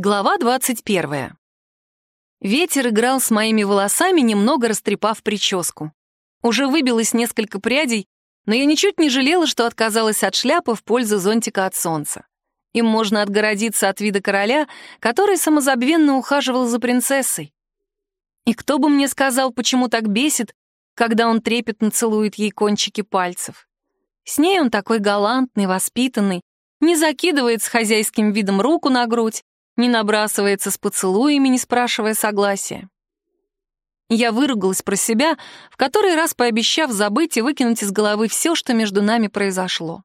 Глава 21. Ветер играл с моими волосами, немного растрепав прическу. Уже выбилось несколько прядей, но я ничуть не жалела, что отказалась от шляпы в пользу зонтика от солнца. Им можно отгородиться от вида короля, который самозабвенно ухаживал за принцессой. И кто бы мне сказал, почему так бесит, когда он трепетно целует ей кончики пальцев. С ней он такой галантный, воспитанный, не закидывает с хозяйским видом руку на грудь, не набрасывается с поцелуями, не спрашивая согласия. Я выругалась про себя, в который раз пообещав забыть и выкинуть из головы все, что между нами произошло.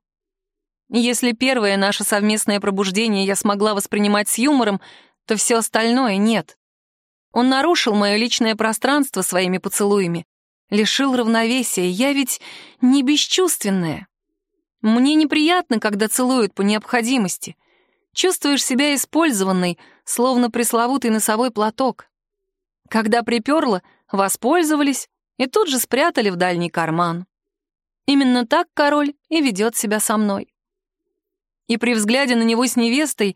Если первое наше совместное пробуждение я смогла воспринимать с юмором, то все остальное нет. Он нарушил мое личное пространство своими поцелуями, лишил равновесия, я ведь не бесчувственная. Мне неприятно, когда целуют по необходимости. Чувствуешь себя использованной, словно пресловутый носовой платок. Когда приперло, воспользовались и тут же спрятали в дальний карман. Именно так король и ведет себя со мной. И при взгляде на него с невестой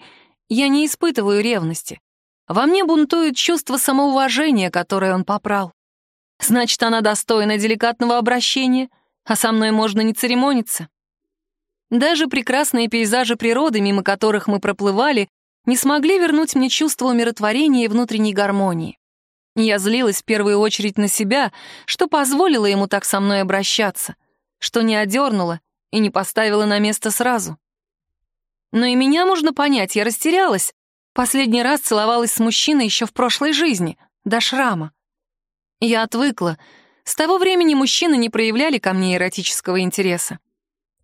я не испытываю ревности. Во мне бунтует чувство самоуважения, которое он попрал. Значит, она достойна деликатного обращения, а со мной можно не церемониться. Даже прекрасные пейзажи природы, мимо которых мы проплывали, не смогли вернуть мне чувство умиротворения и внутренней гармонии. Я злилась в первую очередь на себя, что позволило ему так со мной обращаться, что не одернула и не поставила на место сразу. Но и меня можно понять, я растерялась. Последний раз целовалась с мужчиной еще в прошлой жизни, до шрама. Я отвыкла. С того времени мужчины не проявляли ко мне эротического интереса.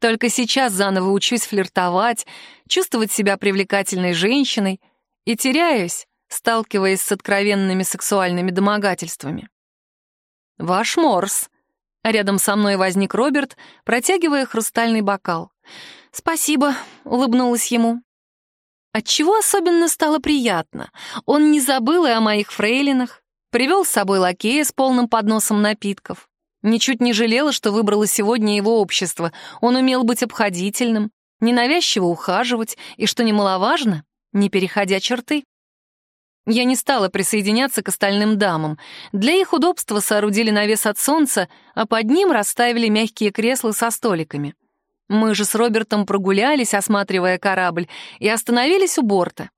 Только сейчас заново учусь флиртовать, чувствовать себя привлекательной женщиной и теряюсь, сталкиваясь с откровенными сексуальными домогательствами. «Ваш Морс», Рядом со мной возник Роберт, протягивая хрустальный бокал. «Спасибо», — улыбнулась ему. Отчего особенно стало приятно. Он не забыл и о моих фрейлинах, привел с собой лакея с полным подносом напитков. Ничуть не жалела, что выбрала сегодня его общество. Он умел быть обходительным, ненавязчиво ухаживать и, что немаловажно, не переходя черты. Я не стала присоединяться к остальным дамам. Для их удобства соорудили навес от солнца, а под ним расставили мягкие кресла со столиками. Мы же с Робертом прогулялись, осматривая корабль, и остановились у борта.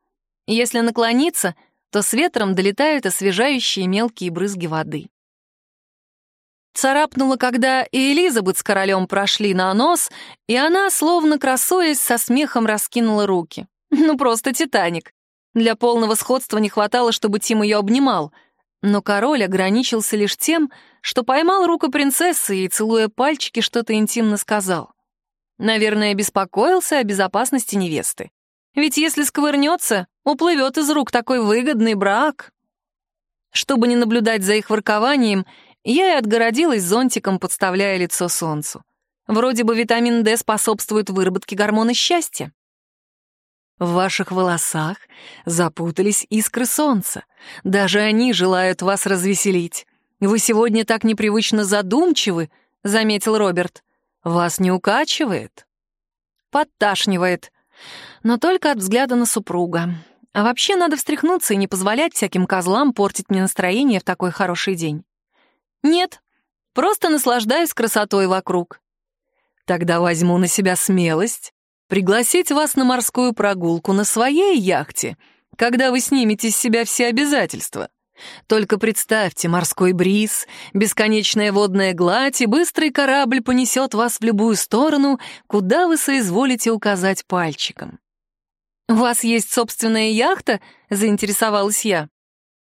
Если наклониться, то с ветром долетают освежающие мелкие брызги воды. Царапнула, когда и Элизабет с королем прошли на нос, и она, словно красуясь, со смехом раскинула руки. Ну, просто Титаник. Для полного сходства не хватало, чтобы Тим ее обнимал. Но король ограничился лишь тем, что поймал руку принцессы и, целуя пальчики, что-то интимно сказал. Наверное, беспокоился о безопасности невесты. Ведь если сковырнется, уплывет из рук такой выгодный брак. Чтобы не наблюдать за их воркованием, я и отгородилась зонтиком, подставляя лицо солнцу. Вроде бы витамин D способствует выработке гормона счастья. В ваших волосах запутались искры солнца. Даже они желают вас развеселить. Вы сегодня так непривычно задумчивы, — заметил Роберт. Вас не укачивает? Подташнивает. Но только от взгляда на супруга. А вообще надо встряхнуться и не позволять всяким козлам портить мне настроение в такой хороший день. Нет, просто наслаждаюсь красотой вокруг. Тогда возьму на себя смелость пригласить вас на морскую прогулку на своей яхте, когда вы снимете с себя все обязательства. Только представьте морской бриз, бесконечная водная гладь и быстрый корабль понесет вас в любую сторону, куда вы соизволите указать пальчиком. «У вас есть собственная яхта?» — заинтересовалась я.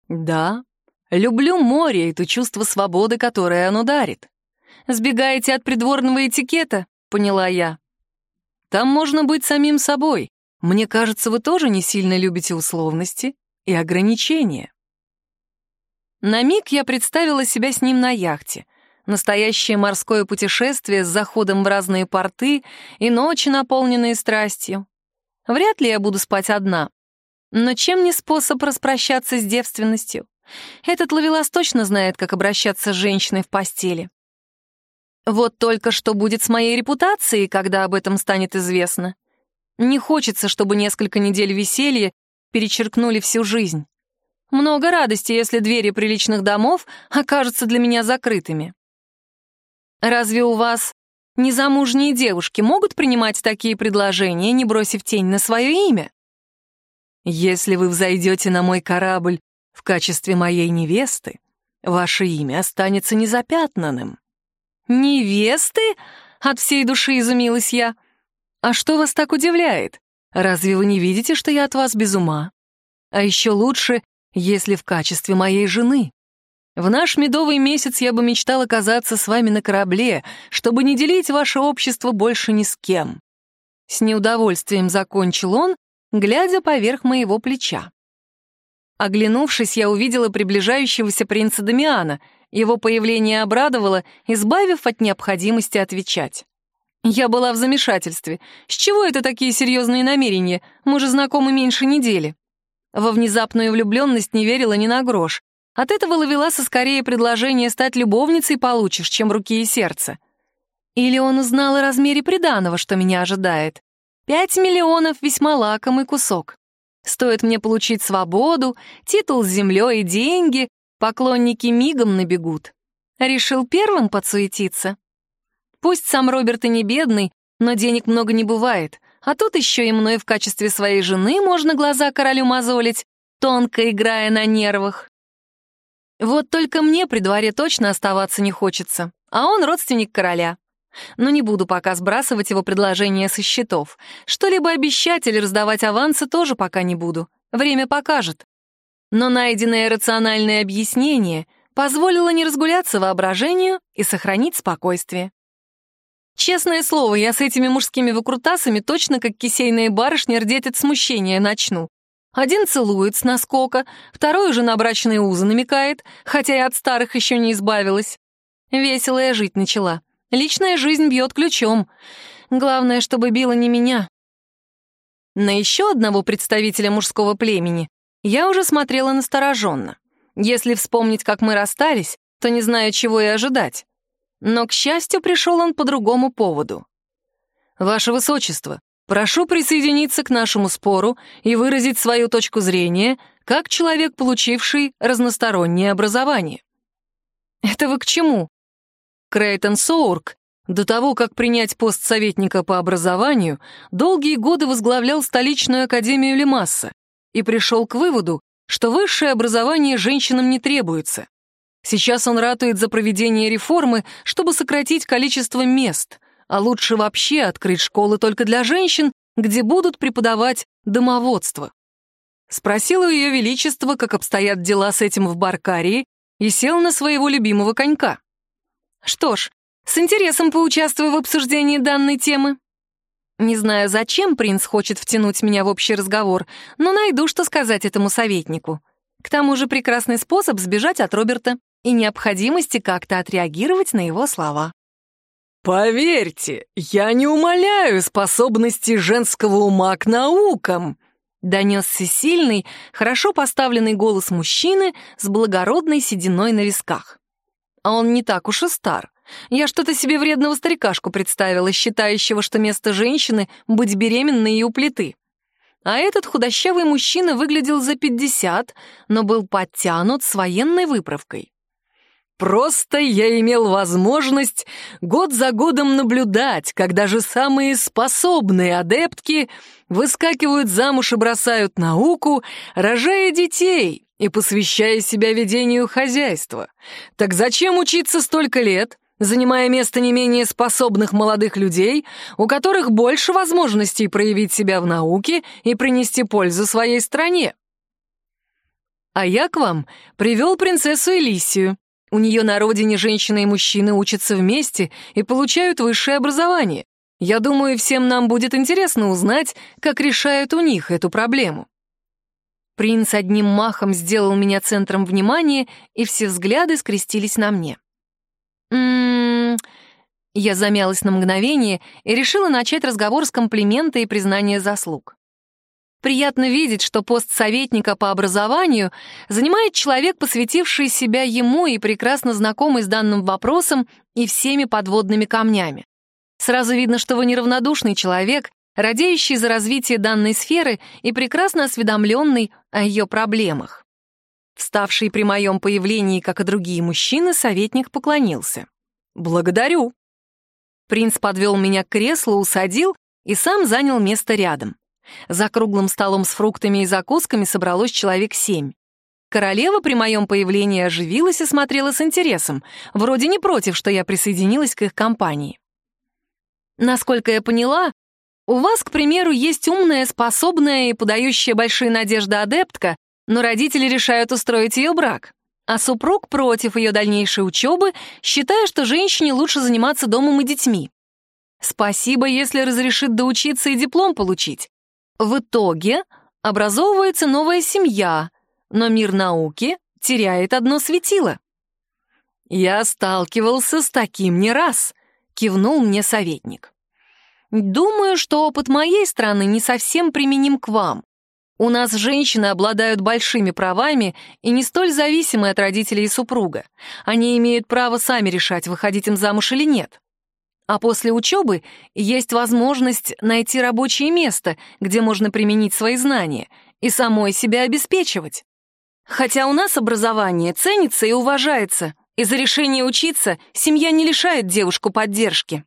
«Да, Люблю море и то чувство свободы, которое оно дарит. Сбегаете от придворного этикета, поняла я. Там можно быть самим собой. Мне кажется, вы тоже не сильно любите условности и ограничения. На миг я представила себя с ним на яхте. Настоящее морское путешествие с заходом в разные порты и ночи, наполненные страстью. Вряд ли я буду спать одна. Но чем не способ распрощаться с девственностью? Этот ловелас точно знает, как обращаться с женщиной в постели. Вот только что будет с моей репутацией, когда об этом станет известно. Не хочется, чтобы несколько недель веселья перечеркнули всю жизнь. Много радости, если двери приличных домов окажутся для меня закрытыми. Разве у вас незамужние девушки могут принимать такие предложения, не бросив тень на свое имя? Если вы взойдете на мой корабль в качестве моей невесты, ваше имя останется незапятнанным. Невесты? От всей души изумилась я. А что вас так удивляет? Разве вы не видите, что я от вас без ума? А еще лучше, если в качестве моей жены. В наш медовый месяц я бы мечтал оказаться с вами на корабле, чтобы не делить ваше общество больше ни с кем. С неудовольствием закончил он, глядя поверх моего плеча. Оглянувшись, я увидела приближающегося принца Дамиана. Его появление обрадовало, избавив от необходимости отвечать. Я была в замешательстве. С чего это такие серьезные намерения? Мы же знакомы меньше недели. Во внезапную влюбленность не верила ни на грош. От этого Лавеласа скорее предложение стать любовницей получишь, чем руки и сердце. Или он узнал о размере приданого, что меня ожидает. Пять миллионов — весьма лакомый кусок. Стоит мне получить свободу, титул с землей и деньги, поклонники мигом набегут. Решил первым подсуетиться. Пусть сам Роберт и не бедный, но денег много не бывает, а тут еще и мной в качестве своей жены можно глаза королю мозолить, тонко играя на нервах. Вот только мне при дворе точно оставаться не хочется, а он родственник короля. Но не буду пока сбрасывать его предложение со счетов. Что-либо обещать или раздавать авансы тоже пока не буду. Время покажет. Но найденное рациональное объяснение позволило не разгуляться воображению и сохранить спокойствие. Честное слово, я с этими мужскими выкрутасами точно как кисейные барышни рдеть от смущения начну. Один целует с наскока, второй уже на брачные узы намекает, хотя и от старых еще не избавилась. Весело я жить начала. Личная жизнь бьет ключом. Главное, чтобы била не меня. На еще одного представителя мужского племени я уже смотрела настороженно. Если вспомнить, как мы расстались, то не знаю, чего и ожидать. Но, к счастью, пришел он по другому поводу. «Ваше Высочество, Прошу присоединиться к нашему спору и выразить свою точку зрения как человек, получивший разностороннее образование. Это вы к чему? Крейтон Соурк, до того, как принять пост советника по образованию, долгие годы возглавлял столичную академию Лемасса и пришел к выводу, что высшее образование женщинам не требуется. Сейчас он ратует за проведение реформы, чтобы сократить количество мест, а лучше вообще открыть школы только для женщин, где будут преподавать домоводство. Спросил у Ее Величества, как обстоят дела с этим в Баркарии, и сел на своего любимого конька. Что ж, с интересом поучаствую в обсуждении данной темы. Не знаю, зачем принц хочет втянуть меня в общий разговор, но найду, что сказать этому советнику. К тому же прекрасный способ сбежать от Роберта и необходимости как-то отреагировать на его слова. «Поверьте, я не умоляю способности женского ума к наукам», донесся сильный, хорошо поставленный голос мужчины с благородной сединой на висках. А он не так уж и стар. Я что-то себе вредного старикашку представила, считающего, что место женщины — быть беременной и у плиты. А этот худощавый мужчина выглядел за пятьдесят, но был подтянут с военной выправкой. Просто я имел возможность год за годом наблюдать, когда же самые способные адептки выскакивают замуж и бросают науку, рожая детей и посвящая себя ведению хозяйства. Так зачем учиться столько лет, занимая место не менее способных молодых людей, у которых больше возможностей проявить себя в науке и принести пользу своей стране? А я к вам привел принцессу Элисию, у нее на родине женщины и мужчины учатся вместе и получают высшее образование. Я думаю, всем нам будет интересно узнать, как решают у них эту проблему. Принц одним махом сделал меня центром внимания, и все взгляды скрестились на мне. «М-м-м...» Я замялась на мгновение и решила начать разговор с комплимента и признания заслуг. Приятно видеть, что пост советника по образованию занимает человек, посвятивший себя ему и прекрасно знакомый с данным вопросом и всеми подводными камнями. Сразу видно, что вы неравнодушный человек радеющий за развитие данной сферы и прекрасно осведомленный о ее проблемах. Вставший при моем появлении, как и другие мужчины, советник поклонился. «Благодарю». Принц подвел меня к креслу, усадил и сам занял место рядом. За круглым столом с фруктами и закусками собралось человек семь. Королева при моем появлении оживилась и смотрела с интересом, вроде не против, что я присоединилась к их компании. Насколько я поняла, у вас, к примеру, есть умная, способная и подающая большие надежды адептка, но родители решают устроить ее брак. А супруг против ее дальнейшей учебы, считая, что женщине лучше заниматься домом и детьми. Спасибо, если разрешит доучиться и диплом получить. В итоге образовывается новая семья, но мир науки теряет одно светило. «Я сталкивался с таким не раз», — кивнул мне советник. «Думаю, что опыт моей страны не совсем применим к вам. У нас женщины обладают большими правами и не столь зависимы от родителей и супруга. Они имеют право сами решать, выходить им замуж или нет. А после учебы есть возможность найти рабочее место, где можно применить свои знания и самой себя обеспечивать. Хотя у нас образование ценится и уважается, и за решение учиться семья не лишает девушку поддержки.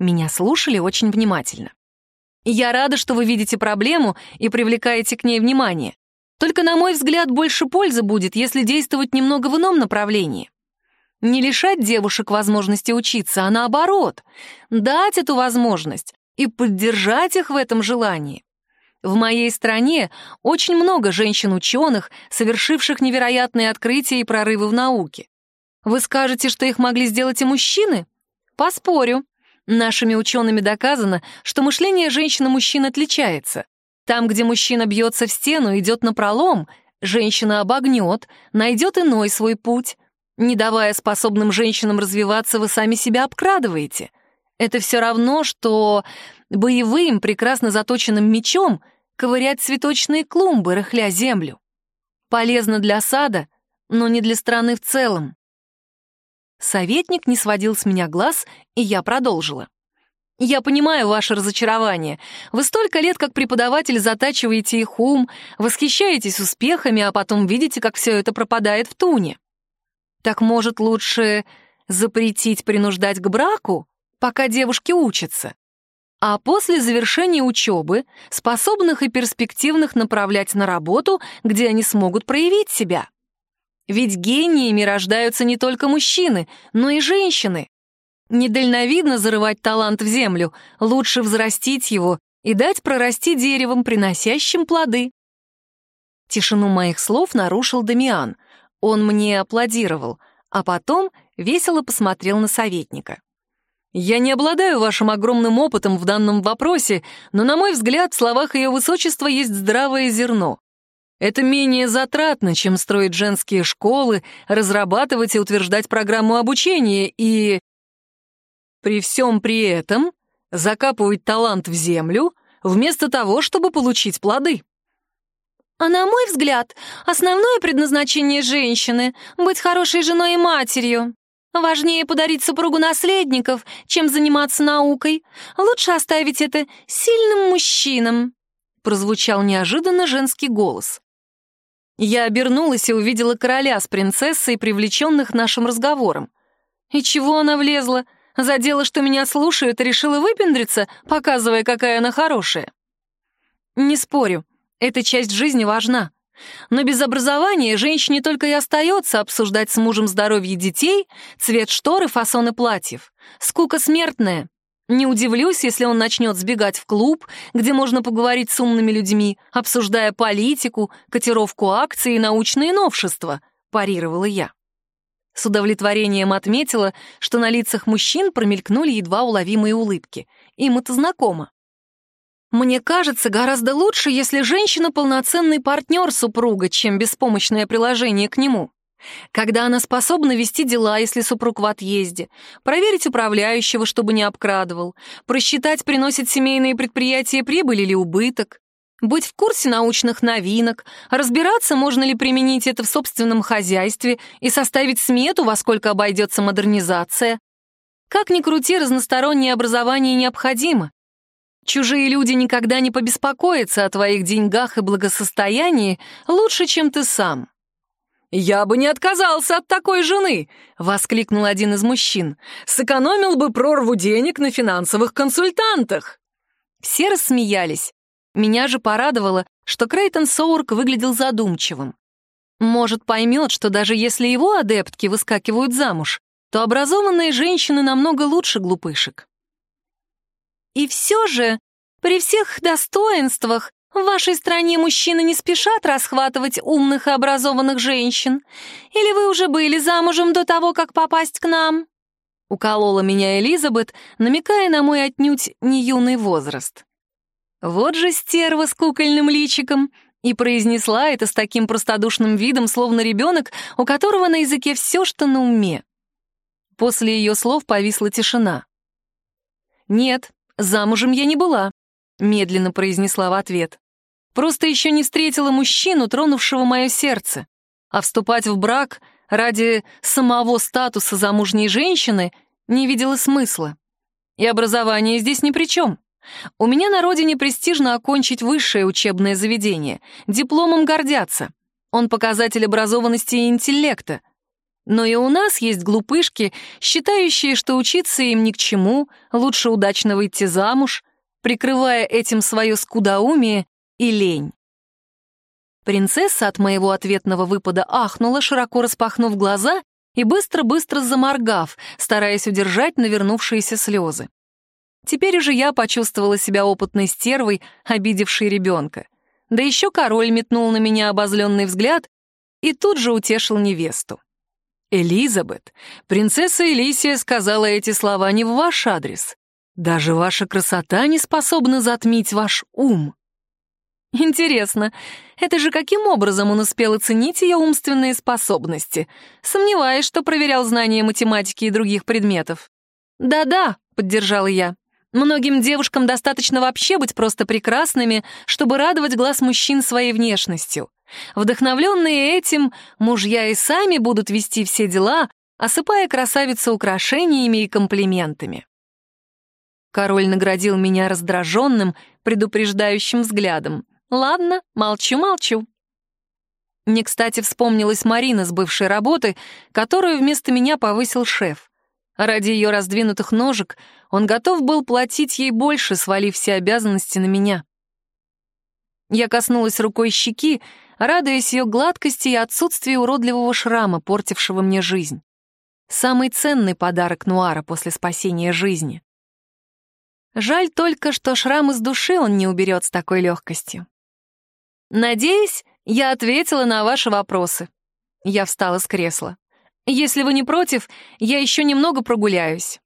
Меня слушали очень внимательно. Я рада, что вы видите проблему и привлекаете к ней внимание. Только, на мой взгляд, больше пользы будет, если действовать немного в ином направлении. Не лишать девушек возможности учиться, а наоборот, дать эту возможность и поддержать их в этом желании. В моей стране очень много женщин-ученых, совершивших невероятные открытия и прорывы в науке. Вы скажете, что их могли сделать и мужчины? Поспорю. Нашими учеными доказано, что мышление женщин и мужчин отличается. Там, где мужчина бьется в стену, идет на пролом, женщина обогнет, найдет иной свой путь. Не давая способным женщинам развиваться, вы сами себя обкрадываете. Это все равно, что боевым, прекрасно заточенным мечом ковырять цветочные клумбы, рыхля землю. Полезно для сада, но не для страны в целом. Советник не сводил с меня глаз, и я продолжила. «Я понимаю ваше разочарование. Вы столько лет как преподаватель затачиваете их ум, восхищаетесь успехами, а потом видите, как все это пропадает в туне. Так может лучше запретить принуждать к браку, пока девушки учатся? А после завершения учебы способных и перспективных направлять на работу, где они смогут проявить себя. Ведь гениями рождаются не только мужчины, но и женщины. Недальновидно зарывать талант в землю, лучше взрастить его и дать прорасти деревом, приносящим плоды. Тишину моих слов нарушил Дамиан — он мне аплодировал, а потом весело посмотрел на советника. «Я не обладаю вашим огромным опытом в данном вопросе, но, на мой взгляд, в словах ее высочества есть здравое зерно. Это менее затратно, чем строить женские школы, разрабатывать и утверждать программу обучения и... При всем при этом закапывать талант в землю, вместо того, чтобы получить плоды. А на мой взгляд, основное предназначение женщины — быть хорошей женой и матерью. Важнее подарить супругу наследников, чем заниматься наукой. Лучше оставить это сильным мужчинам», — прозвучал неожиданно женский голос. Я обернулась и увидела короля с принцессой, привлеченных нашим разговором. И чего она влезла? Задела, что меня слушают, и решила выпендриться, показывая, какая она хорошая. Не спорю, эта часть жизни важна. Но без образования женщине только и остается обсуждать с мужем здоровье детей, цвет штор и фасоны платьев. Скука смертная. Не удивлюсь, если он начнет сбегать в клуб, где можно поговорить с умными людьми, обсуждая политику, котировку акций и научные новшества, парировала я. С удовлетворением отметила, что на лицах мужчин промелькнули едва уловимые улыбки. Им это знакомо. Мне кажется, гораздо лучше, если женщина полноценный партнер супруга, чем беспомощное приложение к нему. Когда она способна вести дела, если супруг в отъезде, проверить управляющего, чтобы не обкрадывал, просчитать, приносит семейные предприятия прибыль или убыток, быть в курсе научных новинок, разбираться, можно ли применить это в собственном хозяйстве и составить смету, во сколько обойдется модернизация. Как ни крути, разностороннее образование необходимо, Чужие люди никогда не побеспокоятся о твоих деньгах и благосостоянии лучше, чем ты сам. «Я бы не отказался от такой жены!» — воскликнул один из мужчин. «Сэкономил бы прорву денег на финансовых консультантах!» Все рассмеялись. Меня же порадовало, что Крейтон Соурк выглядел задумчивым. Может, поймет, что даже если его адептки выскакивают замуж, то образованные женщины намного лучше глупышек. И все же, при всех достоинствах, в вашей стране мужчины не спешат расхватывать умных и образованных женщин. Или вы уже были замужем до того, как попасть к нам?» Уколола меня Элизабет, намекая на мой отнюдь не юный возраст. Вот же стерва с кукольным личиком, и произнесла это с таким простодушным видом, словно ребенок, у которого на языке все, что на уме. После ее слов повисла тишина. «Нет, замужем я не была», медленно произнесла в ответ. Просто еще не встретила мужчину, тронувшего мое сердце. А вступать в брак ради самого статуса замужней женщины не видела смысла. И образование здесь ни при чем. У меня на родине престижно окончить высшее учебное заведение. Дипломом гордятся. Он показатель образованности и интеллекта. Но и у нас есть глупышки, считающие, что учиться им ни к чему, лучше удачно выйти замуж, прикрывая этим свое скудоумие и лень. Принцесса от моего ответного выпада ахнула, широко распахнув глаза и быстро-быстро заморгав, стараясь удержать навернувшиеся слезы. Теперь уже я почувствовала себя опытной стервой, обидевшей ребенка. Да еще король метнул на меня обозленный взгляд и тут же утешил невесту. «Элизабет, принцесса Элисия сказала эти слова не в ваш адрес. Даже ваша красота не способна затмить ваш ум. Интересно, это же каким образом он успел оценить ее умственные способности? Сомневаюсь, что проверял знания математики и других предметов. «Да-да», — поддержала я. «Многим девушкам достаточно вообще быть просто прекрасными, чтобы радовать глаз мужчин своей внешностью. Вдохновленные этим, мужья и сами будут вести все дела, осыпая красавицу украшениями и комплиментами. Король наградил меня раздраженным, предупреждающим взглядом. Ладно, молчу-молчу. Мне, кстати, вспомнилась Марина с бывшей работы, которую вместо меня повысил шеф. Ради ее раздвинутых ножек он готов был платить ей больше, свалив все обязанности на меня. Я коснулась рукой щеки, радуясь ее гладкости и отсутствию уродливого шрама, портившего мне жизнь. Самый ценный подарок Нуара после спасения жизни. Жаль только, что шрам из души он не уберет с такой легкостью. Надеюсь, я ответила на ваши вопросы. Я встала с кресла. Если вы не против, я еще немного прогуляюсь.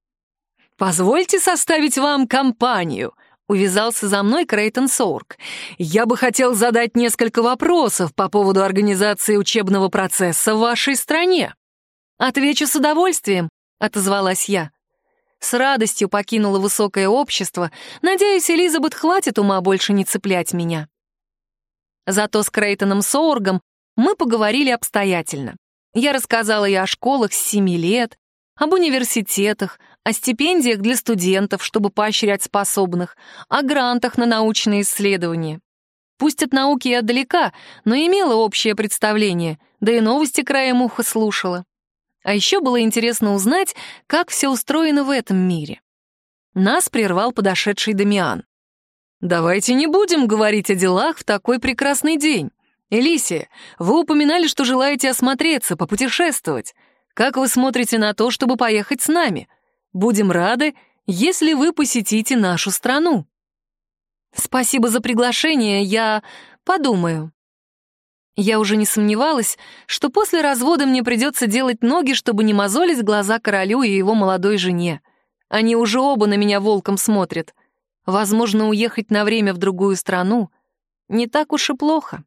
Позвольте составить вам компанию, увязался за мной Крейтон Соурк. Я бы хотел задать несколько вопросов по поводу организации учебного процесса в вашей стране. Отвечу с удовольствием, отозвалась я с радостью покинула высокое общество, надеюсь, Элизабет хватит ума больше не цеплять меня. Зато с Крейтоном Соургом мы поговорили обстоятельно. Я рассказала ей о школах с семи лет, об университетах, о стипендиях для студентов, чтобы поощрять способных, о грантах на научные исследования. Пусть от науки и отдалека, но имела общее представление, да и новости краем уха слушала. А еще было интересно узнать, как все устроено в этом мире. Нас прервал подошедший Дамиан. «Давайте не будем говорить о делах в такой прекрасный день. Элисия, вы упоминали, что желаете осмотреться, попутешествовать. Как вы смотрите на то, чтобы поехать с нами? Будем рады, если вы посетите нашу страну». «Спасибо за приглашение, я подумаю», я уже не сомневалась, что после развода мне придется делать ноги, чтобы не мозолить глаза королю и его молодой жене. Они уже оба на меня волком смотрят. Возможно, уехать на время в другую страну не так уж и плохо.